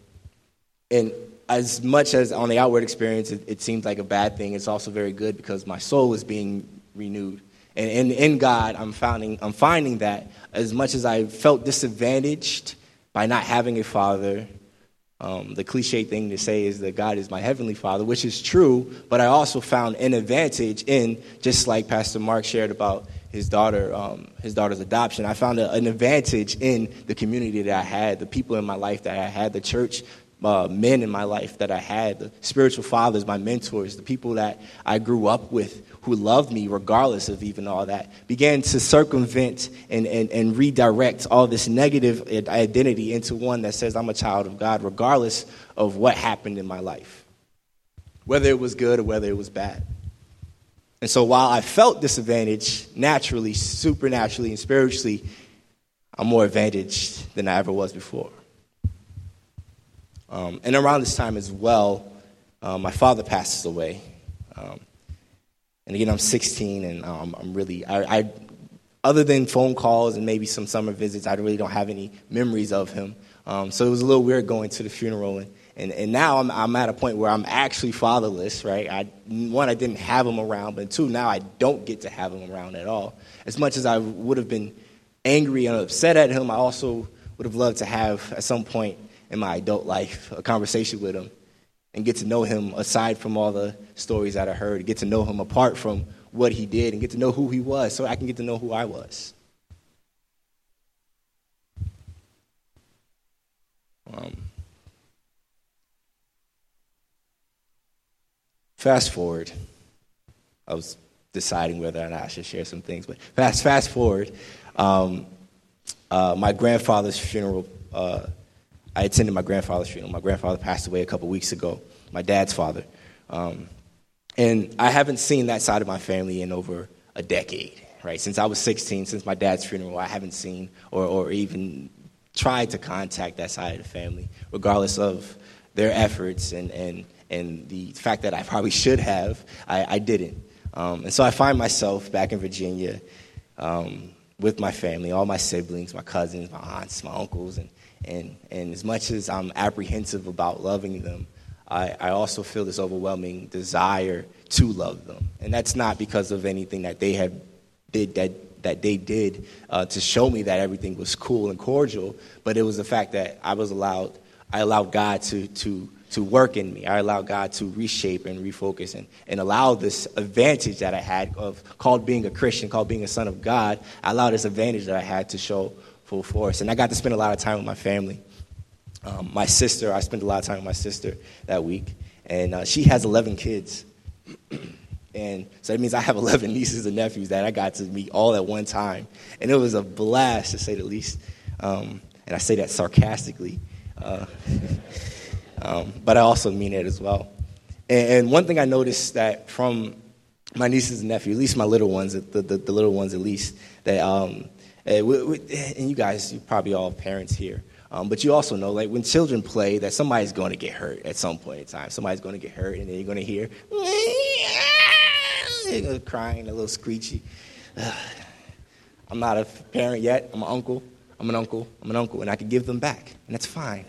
Speaker 2: and as much as on the outward experience it, it seems like a bad thing, it's also very good because my soul is being renewed. And in, in God, I'm finding, I'm finding that as much as I felt disadvantaged by not having a father, um, the cliche thing to say is that God is my heavenly father, which is true, but I also found an advantage in, just like Pastor Mark shared about his daughter, um, his daughter's adoption. I found a, an advantage in the community that I had, the people in my life that I had, the church uh, men in my life that I had, the spiritual fathers, my mentors, the people that I grew up with who loved me regardless of even all that, began to circumvent and, and, and redirect all this negative identity into one that says I'm a child of God, regardless of what happened in my life, whether it was good or whether it was bad. And so while I felt disadvantaged naturally, supernaturally, and spiritually, I'm more advantaged than I ever was before. Um, and around this time as well, uh, my father passes away. Um, and again, I'm 16, and um, I'm really, I, I, other than phone calls and maybe some summer visits, I really don't have any memories of him. Um, so it was a little weird going to the funeral and and, and now I'm, I'm at a point where I'm actually fatherless, right? I, one, I didn't have him around, but two, now I don't get to have him around at all. As much as I would have been angry and upset at him, I also would have loved to have, at some point in my adult life, a conversation with him and get to know him aside from all the stories that I heard, get to know him apart from what he did, and get to know who he was so I can get to know who I was. Um, Fast forward. I was deciding whether or not I should share some things, but fast fast forward. Um, uh, my grandfather's funeral. Uh, I attended my grandfather's funeral. My grandfather passed away a couple weeks ago. My dad's father, um, and I haven't seen that side of my family in over a decade. Right since I was 16, since my dad's funeral, I haven't seen or, or even tried to contact that side of the family, regardless of their efforts and and and the fact that I probably should have, I, I didn't. Um, and so I find myself back in Virginia um, with my family, all my siblings, my cousins, my aunts, my uncles, and, and, and as much as I'm apprehensive about loving them, I, I also feel this overwhelming desire to love them. And that's not because of anything that they have did that, that they did uh, to show me that everything was cool and cordial, but it was the fact that I was allowed, I allowed God to, to to work in me. I allowed God to reshape and refocus and, and allow this advantage that I had of called being a Christian, called being a son of God. I allowed this advantage that I had to show full force. And I got to spend a lot of time with my family. Um, my sister, I spent a lot of time with my sister that week. And uh, she has 11 kids. and so that means I have 11 nieces and nephews that I got to meet all at one time. And it was a blast, to say the least. Um, and I say that sarcastically. Uh, Um, but I also mean it as well. And, and, one thing I noticed that from my nieces and nephews, at least my little ones, the, the, the little ones at least, that, um, eh, we, we, and you guys, you probably all parents here, um, but you also know, like when children play, that somebody's going to get hurt at some point in time. Somebody's going to get hurt, and then you're going to hear crying, a little screechy. I'm not a parent yet. I'm an uncle. I'm an uncle. I'm an uncle, and I can give them back, and that's fine.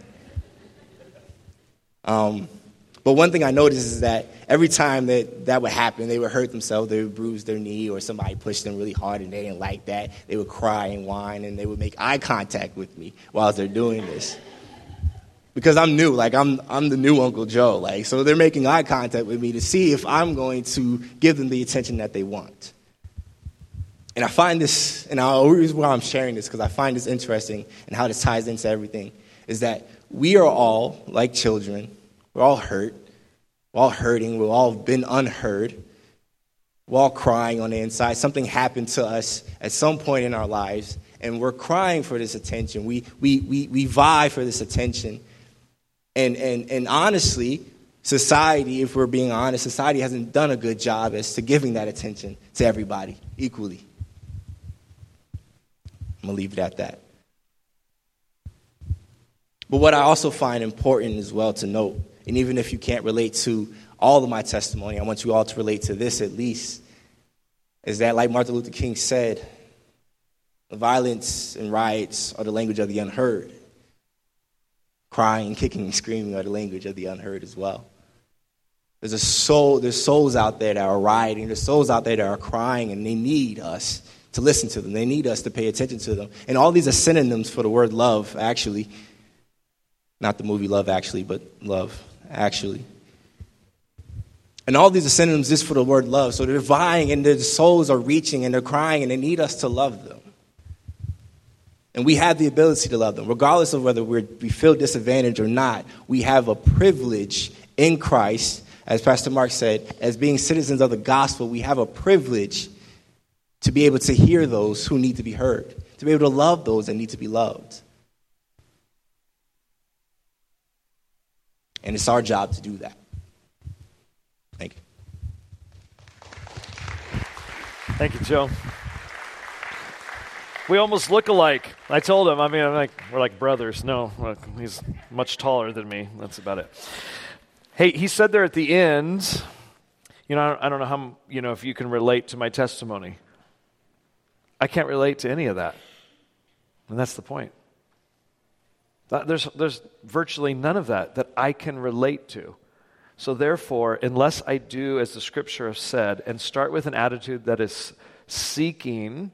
Speaker 2: Um, but one thing I noticed is that every time that that would happen, they would hurt themselves, they would bruise their knee, or somebody pushed them really hard and they didn't like that. They would cry and whine, and they would make eye contact with me while they're doing this. Because I'm new, like I'm, I'm the new Uncle Joe, like so they're making eye contact with me to see if I'm going to give them the attention that they want. And I find this, and the reason why I'm sharing this because I find this interesting and how this ties into everything is that we are all like children. We're all hurt. We're all hurting. We've all been unheard. We're all crying on the inside. Something happened to us at some point in our lives, and we're crying for this attention. We, we, we, we vie for this attention. And, and, and honestly, society, if we're being honest, society hasn't done a good job as to giving that attention to everybody equally. I'm going to leave it at that. But what I also find important as well to note, and even if you can't relate to all of my testimony, I want you all to relate to this at least, is that, like Martin Luther King said, violence and riots are the language of the unheard. Crying, kicking, and screaming are the language of the unheard as well. There's a soul, there's souls out there that are rioting, there's souls out there that are crying, and they need us to listen to them. They need us to pay attention to them. And all these are synonyms for the word love, actually. Not the movie Love, actually, but love, actually. And all these are synonyms just for the word love. So they're vying and their souls are reaching and they're crying and they need us to love them. And we have the ability to love them, regardless of whether we feel disadvantaged or not. We have a privilege in Christ, as Pastor Mark said, as being citizens of the gospel, we have a privilege to be able to hear those who need to be heard, to be able to love those that need to be loved. And it's our job to do that. Thank you.
Speaker 1: Thank you, Joe. We almost look alike. I told him, I mean, I'm like, we're like brothers. No, he's much taller than me. That's about it. Hey, he said there at the end, you know, I don't know how, you know, if you can relate to my testimony. I can't relate to any of that. And that's the point. There's, there's virtually none of that that I can relate to. So, therefore, unless I do as the scripture has said and start with an attitude that is seeking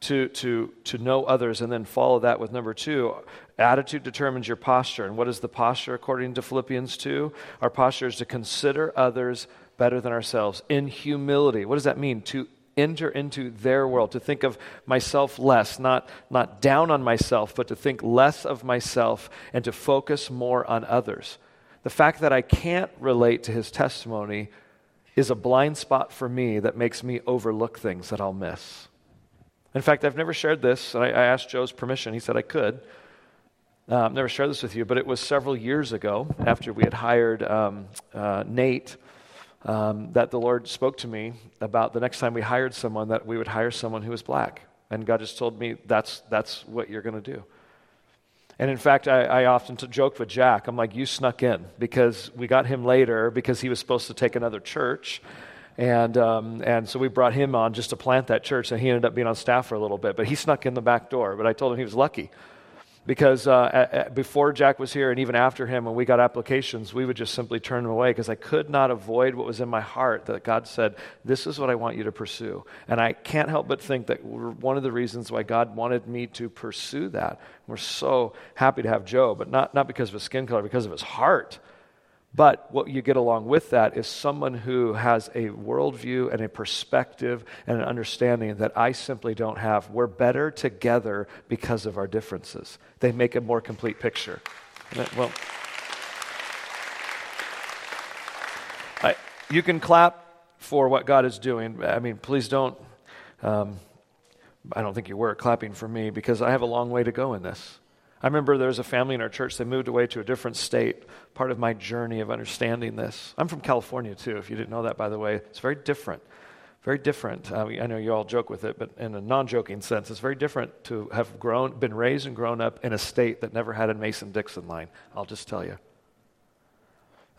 Speaker 1: to, to, to know others and then follow that with number two, attitude determines your posture. And what is the posture according to Philippians 2? Our posture is to consider others better than ourselves in humility. What does that mean? To enter into their world, to think of myself less, not, not down on myself, but to think less of myself and to focus more on others. The fact that I can't relate to his testimony is a blind spot for me that makes me overlook things that I'll miss. In fact, I've never shared this, and I, I asked Joe's permission. He said I could. Uh, I've never shared this with you, but it was several years ago after we had hired um, uh, Nate um, that the Lord spoke to me about the next time we hired someone that we would hire someone who was black. And God just told me that's, that's what you're going to do. And in fact, I, I often joke with Jack. I'm like, you snuck in because we got him later because he was supposed to take another church. And, um, and so we brought him on just to plant that church, and he ended up being on staff for a little bit. But he snuck in the back door. But I told him he was lucky because uh, at, at, before Jack was here and even after him, when we got applications, we would just simply turn them away because I could not avoid what was in my heart that God said, This is what I want you to pursue. And I can't help but think that one of the reasons why God wanted me to pursue that, we're so happy to have Joe, but not, not because of his skin color, because of his heart. But what you get along with that is someone who has a worldview and a perspective and an understanding that I simply don't have. We're better together because of our differences. They make a more complete picture. Well, I, you can clap for what God is doing. I mean, please don't. Um, I don't think you were clapping for me because I have a long way to go in this. I remember there was a family in our church, they moved away to a different state, part of my journey of understanding this. I'm from California, too, if you didn't know that, by the way. It's very different. Very different. Uh, I know you all joke with it, but in a non joking sense, it's very different to have grown, been raised and grown up in a state that never had a Mason Dixon line. I'll just tell you.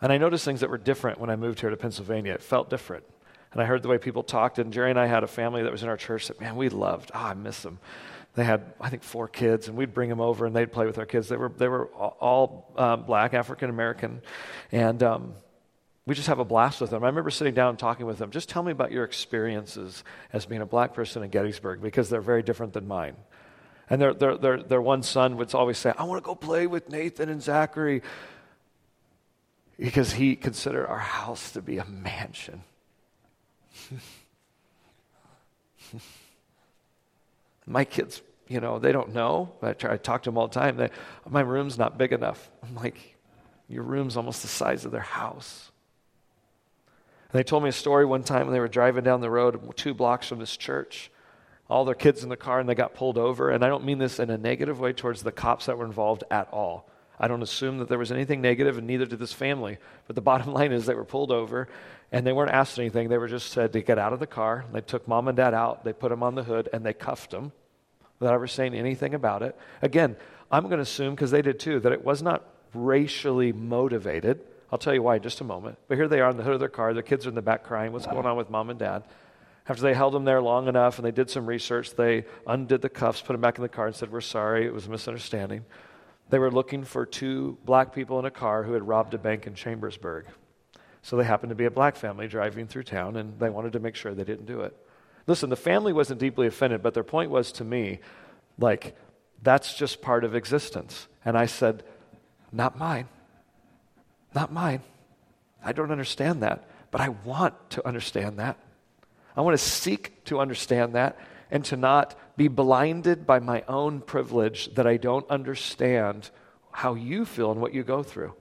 Speaker 1: And I noticed things that were different when I moved here to Pennsylvania. It felt different. And I heard the way people talked. And Jerry and I had a family that was in our church that, man, we loved. Ah, oh, I miss them they had I think four kids, and we'd bring them over and they'd play with our kids. They were they were all um, black, African American, and um, we just have a blast with them. I remember sitting down and talking with them. Just tell me about your experiences as being a black person in Gettysburg because they're very different than mine. And their, their, their, their one son would always say, I want to go play with Nathan and Zachary because he considered our house to be a mansion. My kids you know, they don't know. I, try, I talk to them all the time. They, my room's not big enough. I'm like, your room's almost the size of their house. And they told me a story one time when they were driving down the road two blocks from this church all their kids in the car and they got pulled over. And I don't mean this in a negative way towards the cops that were involved at all. I don't assume that there was anything negative, and neither did this family. But the bottom line is they were pulled over, and they weren't asked anything. They were just said to get out of the car. They took mom and dad out, they put them on the hood, and they cuffed them without ever saying anything about it. Again, I'm going to assume, because they did too, that it was not racially motivated. I'll tell you why in just a moment. But here they are on the hood of their car. Their kids are in the back crying. What's going on with mom and dad? After they held them there long enough and they did some research, they undid the cuffs, put them back in the car, and said, We're sorry, it was a misunderstanding. They were looking for two black people in a car who had robbed a bank in Chambersburg. So they happened to be a black family driving through town, and they wanted to make sure they didn't do it. Listen, the family wasn't deeply offended, but their point was to me, like, that's just part of existence. And I said, Not mine. Not mine. I don't understand that, but I want to understand that. I want to seek to understand that and to not be blinded by my own privilege that I don't understand how you feel and what you go through.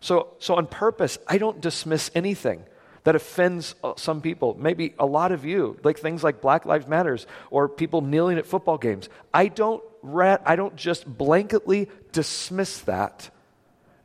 Speaker 1: So, so on purpose, I don't dismiss anything that offends uh, some people, maybe a lot of you, like things like Black Lives Matters or people kneeling at football games. I don't, I don't just blanketly dismiss that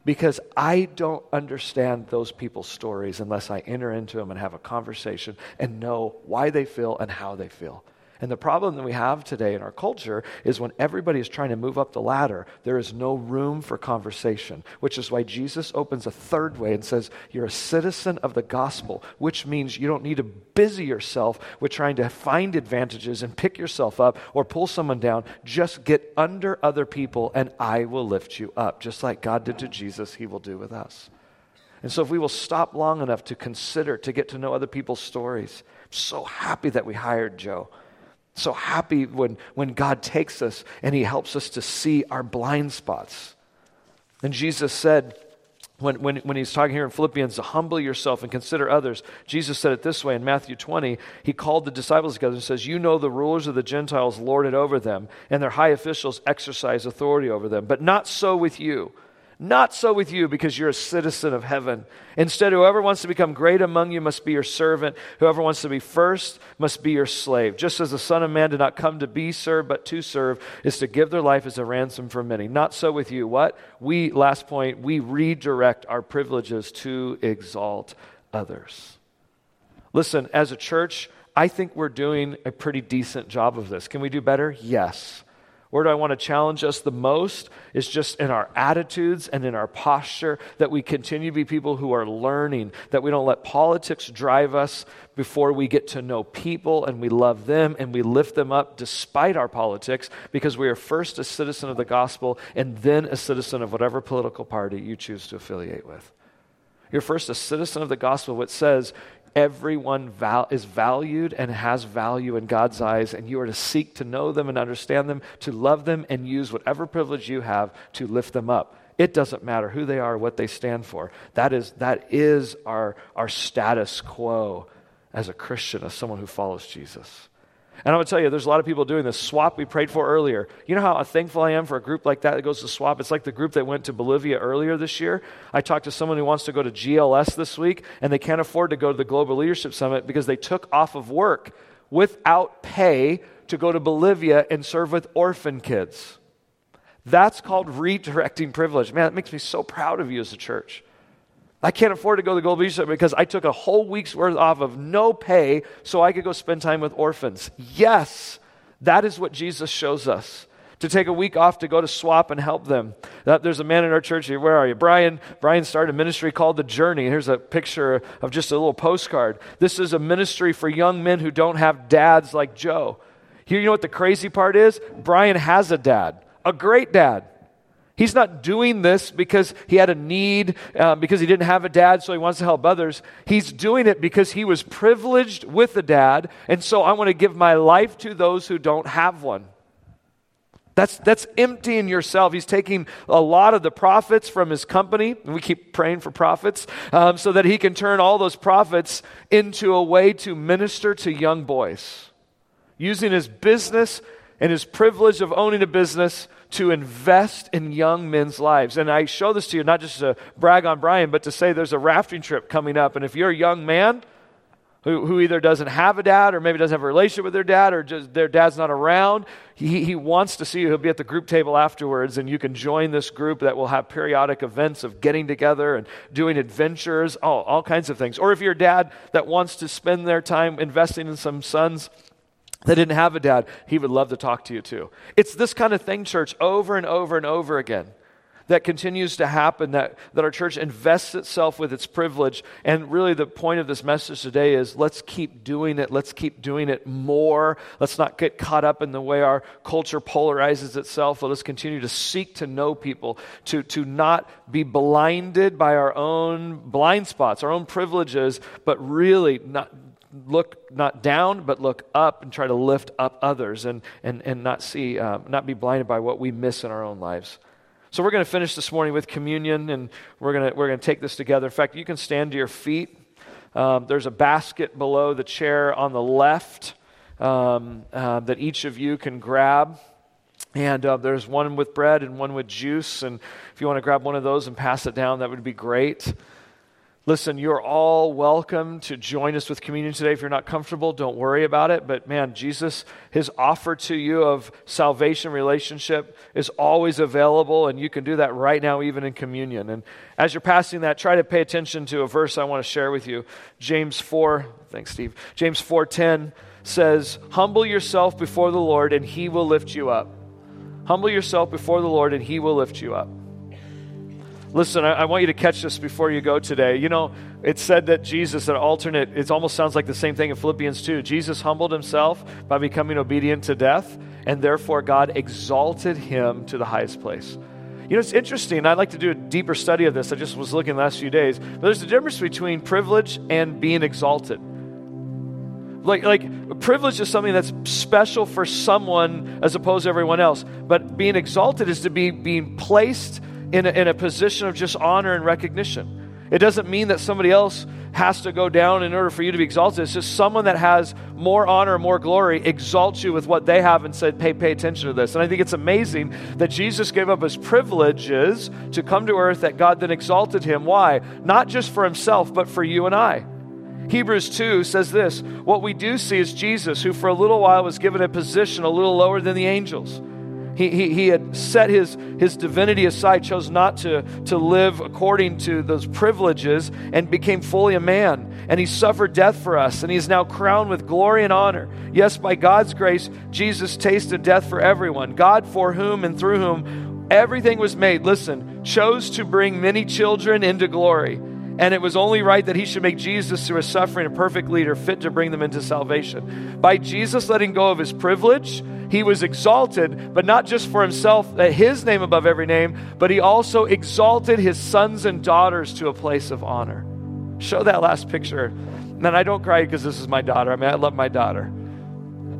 Speaker 1: because I don't understand those people's stories unless I enter into them and have a conversation and know why they feel and how they feel. And the problem that we have today in our culture is when everybody is trying to move up the ladder, there is no room for conversation, which is why Jesus opens a third way and says, You're a citizen of the gospel, which means you don't need to busy yourself with trying to find advantages and pick yourself up or pull someone down. Just get under other people, and I will lift you up. Just like God did to Jesus, He will do with us. And so, if we will stop long enough to consider, to get to know other people's stories, I'm so happy that we hired Joe. So happy when, when God takes us and He helps us to see our blind spots. And Jesus said, when, when, when he's talking here in Philippians, to humble yourself and consider others, Jesus said it this way in Matthew 20. He called the disciples together and says, You know the rulers of the Gentiles lord it over them, and their high officials exercise authority over them. But not so with you. Not so with you, because you're a citizen of heaven. Instead, whoever wants to become great among you must be your servant. Whoever wants to be first must be your slave. Just as the Son of Man did not come to be served, but to serve, is to give their life as a ransom for many. Not so with you. What? We, last point, we redirect our privileges to exalt others. Listen, as a church, I think we're doing a pretty decent job of this. Can we do better? Yes. Where do I want to challenge us the most is just in our attitudes and in our posture that we continue to be people who are learning, that we don't let politics drive us before we get to know people and we love them and we lift them up despite our politics because we are first a citizen of the gospel and then a citizen of whatever political party you choose to affiliate with. You're first a citizen of the gospel, which says everyone val- is valued and has value in God's eyes, and you are to seek to know them and understand them, to love them, and use whatever privilege you have to lift them up. It doesn't matter who they are, what they stand for. That is, that is our, our status quo as a Christian, as someone who follows Jesus. And I'm going to tell you, there's a lot of people doing this. SWAP we prayed for earlier. You know how thankful I am for a group like that that goes to SWAP? It's like the group that went to Bolivia earlier this year. I talked to someone who wants to go to GLS this week, and they can't afford to go to the Global Leadership Summit because they took off of work without pay to go to Bolivia and serve with orphan kids. That's called redirecting privilege. Man, it makes me so proud of you as a church. I can't afford to go to the Global Leadership because I took a whole week's worth off of no pay so I could go spend time with orphans. Yes, that is what Jesus shows us. To take a week off to go to swap and help them. That, there's a man in our church here. Where are you? Brian. Brian started a ministry called The Journey. Here's a picture of just a little postcard. This is a ministry for young men who don't have dads like Joe. Here, you know what the crazy part is? Brian has a dad, a great dad. He's not doing this because he had a need, uh, because he didn't have a dad, so he wants to help others. He's doing it because he was privileged with a dad, and so I want to give my life to those who don't have one. That's, that's emptying yourself. He's taking a lot of the profits from his company, and we keep praying for profits, um, so that he can turn all those profits into a way to minister to young boys. Using his business and his privilege of owning a business to invest in young men's lives. And I show this to you not just to brag on Brian, but to say there's a rafting trip coming up. And if you're a young man, who, who either doesn't have a dad or maybe doesn't have a relationship with their dad or just their dad's not around. He, he wants to see you. He'll be at the group table afterwards, and you can join this group that will have periodic events of getting together and doing adventures, all, all kinds of things. Or if you're a dad that wants to spend their time investing in some sons that didn't have a dad, he would love to talk to you too. It's this kind of thing, church, over and over and over again that continues to happen, that, that our church invests itself with its privilege. And really, the point of this message today is let's keep doing it. Let's keep doing it more. Let's not get caught up in the way our culture polarizes itself. Let us continue to seek to know people, to, to not be blinded by our own blind spots, our own privileges, but really not look not down but look up and try to lift up others and, and, and not see um, not be blinded by what we miss in our own lives so we're going to finish this morning with communion, and we're going to, we're going to take this together. In fact, you can stand to your feet. Um, there's a basket below the chair on the left um, uh, that each of you can grab. And uh, there's one with bread and one with juice. And if you want to grab one of those and pass it down, that would be great. Listen, you're all welcome to join us with communion today. If you're not comfortable, don't worry about it. But man, Jesus, his offer to you of salvation relationship is always available, and you can do that right now, even in communion. And as you're passing that, try to pay attention to a verse I want to share with you. James 4, thanks, Steve. James 4:10 says, Humble yourself before the Lord, and he will lift you up. Humble yourself before the Lord, and he will lift you up. Listen, I, I, want you to catch this before you go today. You know, it said that Jesus, an alternate, it almost sounds like the same thing in Philippians 2. Jesus humbled himself by becoming obedient to death, and therefore God exalted him to the highest place. You know, it's interesting. I'd like to do a deeper study of this. I just was looking the last few days. But there's a difference between privilege and being exalted. Like, like privilege is something that's special for someone as opposed to everyone else. But being exalted is to be being placed in a, in a position of just honor and recognition. It doesn't mean that somebody else has to go down in order for you to be exalted. It's just someone that has more honor, more glory, exalts you with what they have and said, pay, pay attention to this. And I think it's amazing that Jesus gave up his privileges to come to earth, that God then exalted him. Why? Not just for himself, but for you and I. Hebrews 2 says this What we do see is Jesus, who for a little while was given a position a little lower than the angels. He, he, he had set his, his divinity aside, chose not to, to live according to those privileges, and became fully a man. And he suffered death for us, and he is now crowned with glory and honor. Yes, by God's grace, Jesus tasted death for everyone. God, for whom and through whom everything was made, listen, chose to bring many children into glory. And it was only right that he should make Jesus, through his suffering, a perfect leader, fit to bring them into salvation. By Jesus letting go of his privilege, he was exalted, but not just for himself, that his name above every name, but he also exalted his sons and daughters to a place of honor. Show that last picture. And I don't cry because this is my daughter. I mean, I love my daughter.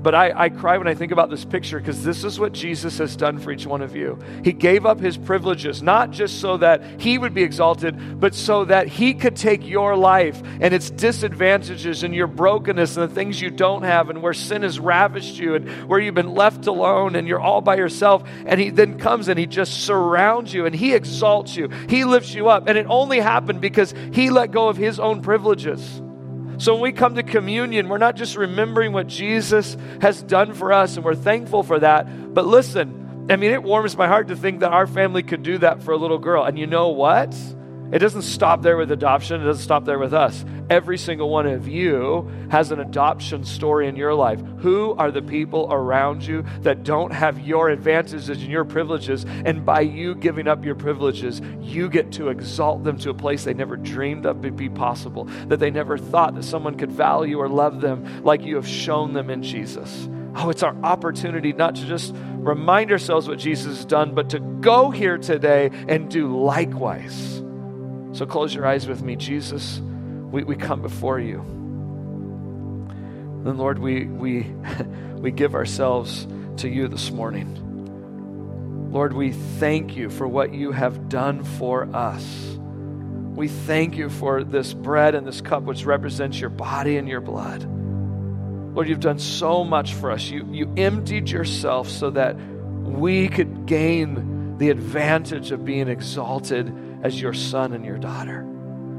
Speaker 1: But I, I cry when I think about this picture because this is what Jesus has done for each one of you. He gave up his privileges, not just so that he would be exalted, but so that he could take your life and its disadvantages and your brokenness and the things you don't have and where sin has ravished you and where you've been left alone and you're all by yourself. And he then comes and he just surrounds you and he exalts you. He lifts you up. And it only happened because he let go of his own privileges. So when we come to communion, we're not just remembering what Jesus has done for us, and we're thankful for that. But listen, I mean, it warms my heart to think that our family could do that for a little girl. And you know what? It doesn't stop there with adoption, it doesn't stop there with us. Every single one of you has an adoption story in your life. Who are the people around you that don't have your advantages and your privileges? And by you giving up your privileges, you get to exalt them to a place they never dreamed of would be possible, that they never thought that someone could value or love them like you have shown them in Jesus. Oh, it's our opportunity not to just remind ourselves what Jesus has done, but to go here today and do likewise. So close your eyes with me, Jesus. We, we come before you. And Lord, we, we, we give ourselves to you this morning. Lord, we thank you for what you have done for us. We thank you for this bread and this cup, which represents your body and your blood. Lord, you've done so much for us. You, you emptied yourself so that we could gain the advantage of being exalted as your son and your daughter.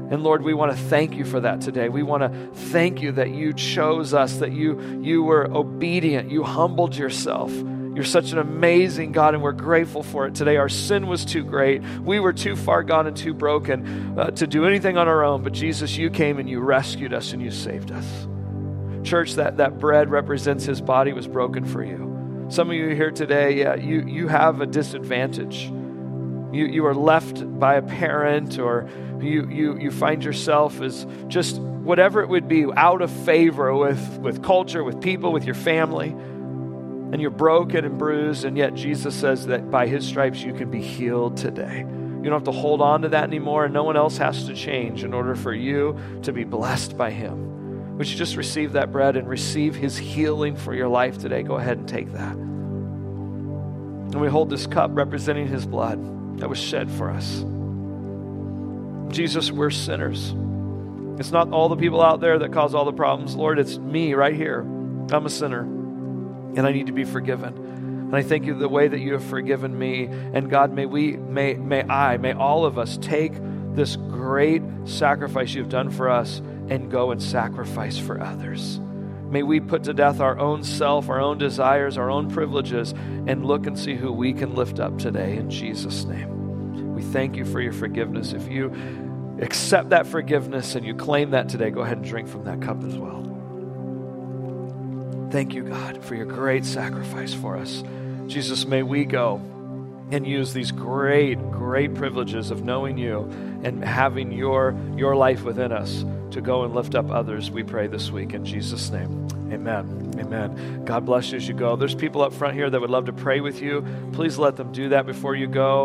Speaker 1: And Lord, we want to thank you for that today. We want to thank you that you chose us, that you, you were obedient, you humbled yourself. You're such an amazing God, and we're grateful for it today. Our sin was too great. We were too far gone and too broken uh, to do anything on our own. But Jesus, you came and you rescued us and you saved us. Church, that, that bread represents his body was broken for you. Some of you here today, yeah, you, you have a disadvantage. You, you are left by a parent, or you, you, you find yourself as just whatever it would be, out of favor with, with culture, with people, with your family and you're broken and bruised, and yet Jesus says that by his stripes you can be healed today. You don't have to hold on to that anymore, and no one else has to change in order for you to be blessed by him. Would you just receive that bread and receive his healing for your life today? Go ahead and take that. And we hold this cup representing his blood that was shed for us. Jesus, we're sinners. It's not all the people out there that cause all the problems. Lord, it's me right here. I'm a sinner and I need to be forgiven. And I thank you the way that you have forgiven me. And God, may we, may, may I, may all of us take this great sacrifice you've done for us and go and sacrifice for others. May we put to death our own self, our own desires, our own privileges, and look and see who we can lift up today in Jesus' name. We thank you for your forgiveness. If you accept that forgiveness and you claim that today, go ahead and drink from that cup as well. Thank you, God, for your great sacrifice for us. Jesus, may we go and use these great, great privileges of knowing you and having your, your life within us to go and lift up others, we pray this week in Jesus' name. Amen. Amen. God bless you as you go. There's people up front here that would love to pray with you. Please let them do that before you go.